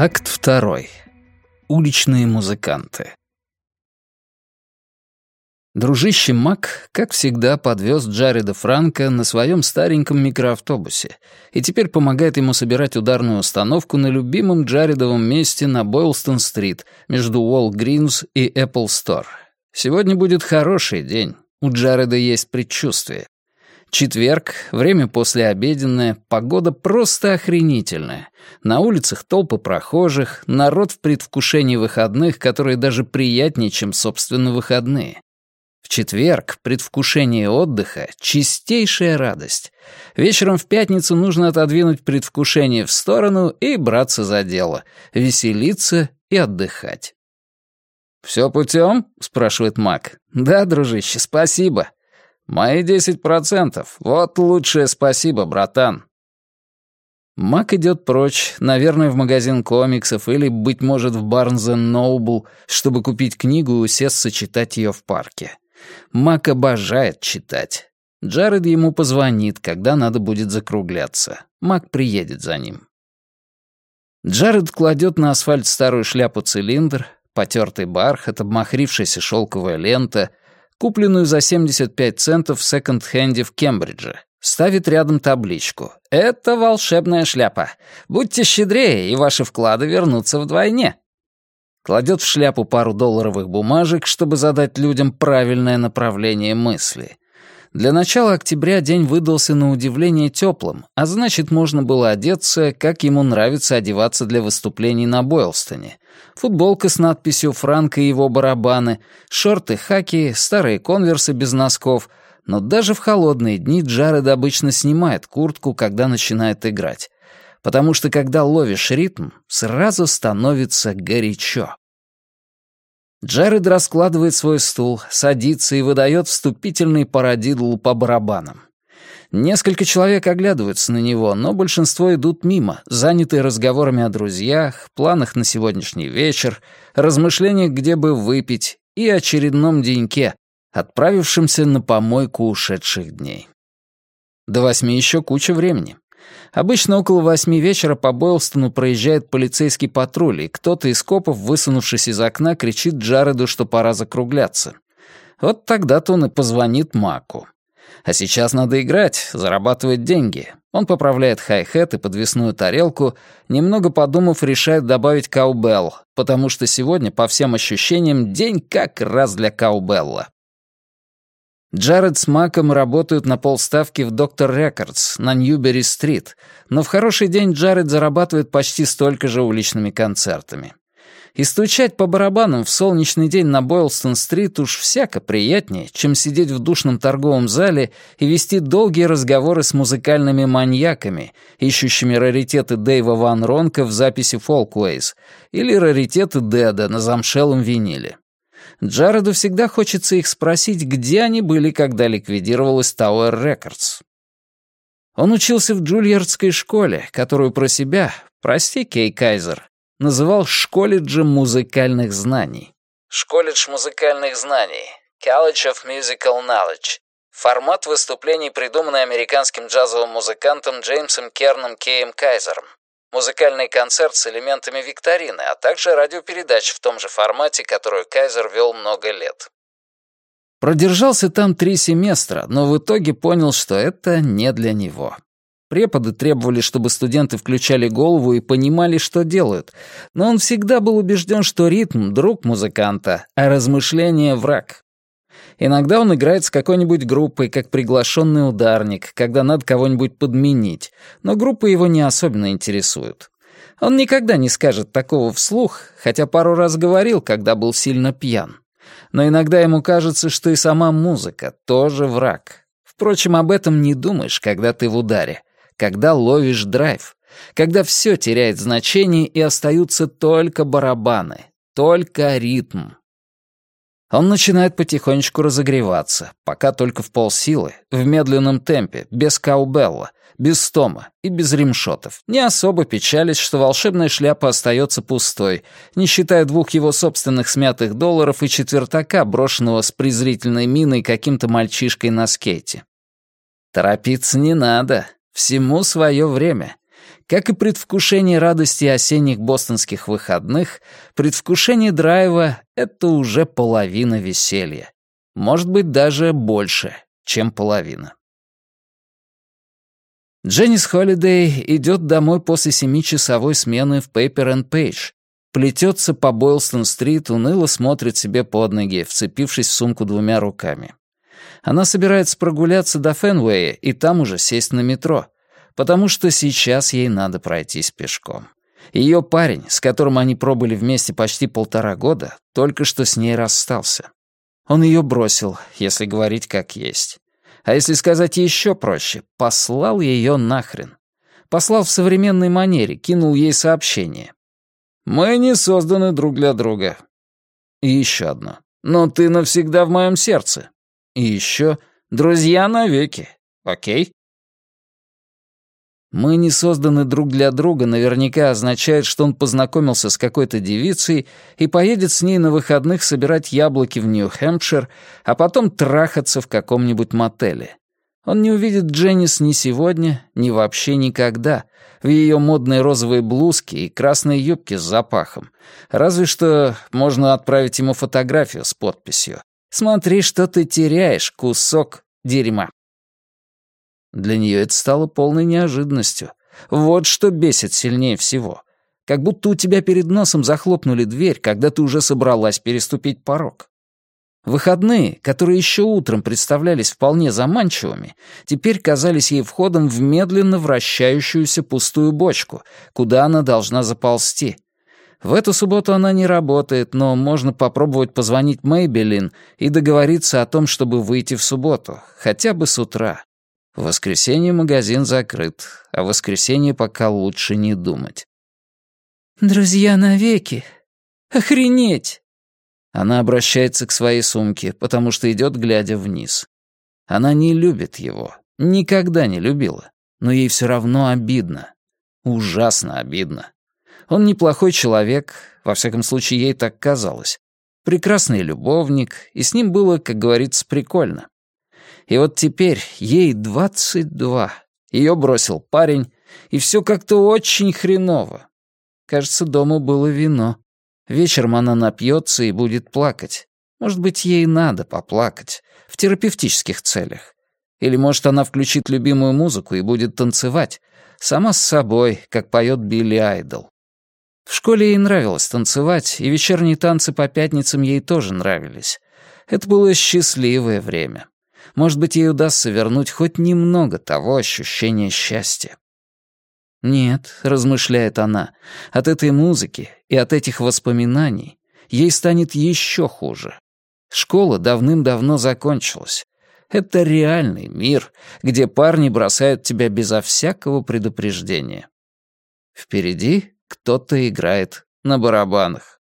Акт второй. Уличные музыканты. Дружище Мак, как всегда, подвез Джареда Франка на своем стареньком микроавтобусе и теперь помогает ему собирать ударную установку на любимом Джаредовом месте на Бойлстон-стрит между Уолл-Гринс и Apple Store. Сегодня будет хороший день. У Джареда есть предчувствие. Четверг, время послеобеденное, погода просто охренительная. На улицах толпы прохожих, народ в предвкушении выходных, которые даже приятнее, чем, собственно, выходные. В четверг предвкушение отдыха — чистейшая радость. Вечером в пятницу нужно отодвинуть предвкушение в сторону и браться за дело, веселиться и отдыхать. «Все путем?» — спрашивает Мак. «Да, дружище, спасибо. «Мои десять процентов. Вот лучшее спасибо, братан». Мак идет прочь, наверное, в магазин комиксов или, быть может, в Барнс Ноубл, чтобы купить книгу и усесться читать ее в парке. Мак обожает читать. Джаред ему позвонит, когда надо будет закругляться. Мак приедет за ним. Джаред кладет на асфальт старую шляпу-цилиндр, потертый бархат, обмахрившаяся шелковая лента — купленную за 75 центов в секонд-хенде в Кембридже. Ставит рядом табличку. «Это волшебная шляпа. Будьте щедрее, и ваши вклады вернутся вдвойне». Кладет в шляпу пару долларовых бумажек, чтобы задать людям правильное направление мысли. Для начала октября день выдался на удивление теплым, а значит, можно было одеться, как ему нравится одеваться для выступлений на Бойлстоне. Футболка с надписью «Франко и его барабаны», шорты хаки, старые конверсы без носков. Но даже в холодные дни Джаред обычно снимает куртку, когда начинает играть. Потому что когда ловишь ритм, сразу становится горячо. Джаред раскладывает свой стул, садится и выдает вступительный парадидл по барабанам. Несколько человек оглядываются на него, но большинство идут мимо, занятые разговорами о друзьях, планах на сегодняшний вечер, размышлениях, где бы выпить, и очередном деньке, отправившемся на помойку ушедших дней. До восьми еще куча времени. Обычно около восьми вечера по Бойлстону проезжает полицейский патруль, и кто-то из копов, высунувшись из окна, кричит Джареду, что пора закругляться. Вот тогда-то он и позвонит Маку. А сейчас надо играть, зарабатывать деньги. Он поправляет хай-хет и подвесную тарелку, немного подумав, решает добавить каубелл, потому что сегодня, по всем ощущениям, день как раз для каубелла. Джаред с Маком работают на полставки в Доктор Рекордс на Ньюбери-стрит, но в хороший день Джаред зарабатывает почти столько же уличными концертами. И стучать по барабанам в солнечный день на Бойлстон-стрит уж всяко приятнее, чем сидеть в душном торговом зале и вести долгие разговоры с музыкальными маньяками, ищущими раритеты Дэйва Ван Ронка в записи Folkways или раритеты Деда на замшелом виниле. Джареду всегда хочется их спросить, где они были, когда ликвидировалась Tower Records. Он учился в Джульярдской школе, которую про себя, прости, Кей Кайзер, называл «Школледжем музыкальных знаний». Школледж музыкальных знаний. College of Musical Knowledge. Формат выступлений, придуманный американским джазовым музыкантом Джеймсом Керном Кеем Кайзером музыкальный концерт с элементами викторины, а также радиопередач в том же формате, которую Кайзер вел много лет. Продержался там три семестра, но в итоге понял, что это не для него. Преподы требовали, чтобы студенты включали голову и понимали, что делают, но он всегда был убежден, что ритм — друг музыканта, а размышление — враг. Иногда он играет с какой-нибудь группой, как приглашенный ударник, когда надо кого-нибудь подменить, но группы его не особенно интересуют. Он никогда не скажет такого вслух, хотя пару раз говорил, когда был сильно пьян. Но иногда ему кажется, что и сама музыка тоже враг. Впрочем, об этом не думаешь, когда ты в ударе, когда ловишь драйв, когда все теряет значение и остаются только барабаны, только ритм, он начинает потихонечку разогреваться, пока только в полсилы, в медленном темпе, без каубелла, без стома и без римшотов, не особо печались, что волшебная шляпа остается пустой, не считая двух его собственных смятых долларов и четвертака, брошенного с презрительной миной каким-то мальчишкой на скейте. Торопиться не надо, всему свое время. Как и предвкушение радости осенних бостонских выходных, предвкушение драйва — это уже половина веселья. Может быть, даже больше, чем половина. Дженнис Холидей идет домой после семичасовой смены в Paper and Page, плетется по Бойлстон-стрит, уныло смотрит себе под ноги, вцепившись в сумку двумя руками. Она собирается прогуляться до Фенуэя и там уже сесть на метро, потому что сейчас ей надо пройтись пешком. Ее парень, с которым они пробыли вместе почти полтора года, только что с ней расстался. Он ее бросил, если говорить как есть. А если сказать еще проще, послал ее нахрен. Послал в современной манере, кинул ей сообщение. «Мы не созданы друг для друга». И еще одно. «Но ты навсегда в моем сердце». И еще «Друзья навеки». Окей? «Мы не созданы друг для друга» наверняка означает, что он познакомился с какой-то девицей и поедет с ней на выходных собирать яблоки в Нью-Хэмпшир, а потом трахаться в каком-нибудь мотеле. Он не увидит Дженнис ни сегодня, ни вообще никогда, в ее модной розовой блузке и красной юбке с запахом. Разве что можно отправить ему фотографию с подписью «Смотри, что ты теряешь, кусок дерьма». Для нее это стало полной неожиданностью. Вот что бесит сильнее всего. Как будто у тебя перед носом захлопнули дверь, когда ты уже собралась переступить порог. Выходные, которые еще утром представлялись вполне заманчивыми, теперь казались ей входом в медленно вращающуюся пустую бочку, куда она должна заползти. В эту субботу она не работает, но можно попробовать позвонить Мэйбелин и договориться о том, чтобы выйти в субботу, хотя бы с утра. В воскресенье магазин закрыт, а в воскресенье пока лучше не думать. «Друзья навеки! Охренеть!» Она обращается к своей сумке, потому что идет, глядя вниз. Она не любит его, никогда не любила, но ей все равно обидно. Ужасно обидно. Он неплохой человек, во всяком случае, ей так казалось. Прекрасный любовник, и с ним было, как говорится, прикольно. И вот теперь ей двадцать два. Ее бросил парень, и все как-то очень хреново. Кажется, дома было вино. Вечером она напьется и будет плакать. Может быть, ей надо поплакать. В терапевтических целях. Или, может, она включит любимую музыку и будет танцевать. Сама с собой, как поет Билли Айдол. В школе ей нравилось танцевать, и вечерние танцы по пятницам ей тоже нравились. Это было счастливое время. Может быть, ей удастся вернуть хоть немного того ощущения счастья. «Нет», — размышляет она, — «от этой музыки и от этих воспоминаний ей станет еще хуже. Школа давным-давно закончилась. Это реальный мир, где парни бросают тебя безо всякого предупреждения. Впереди кто-то играет на барабанах.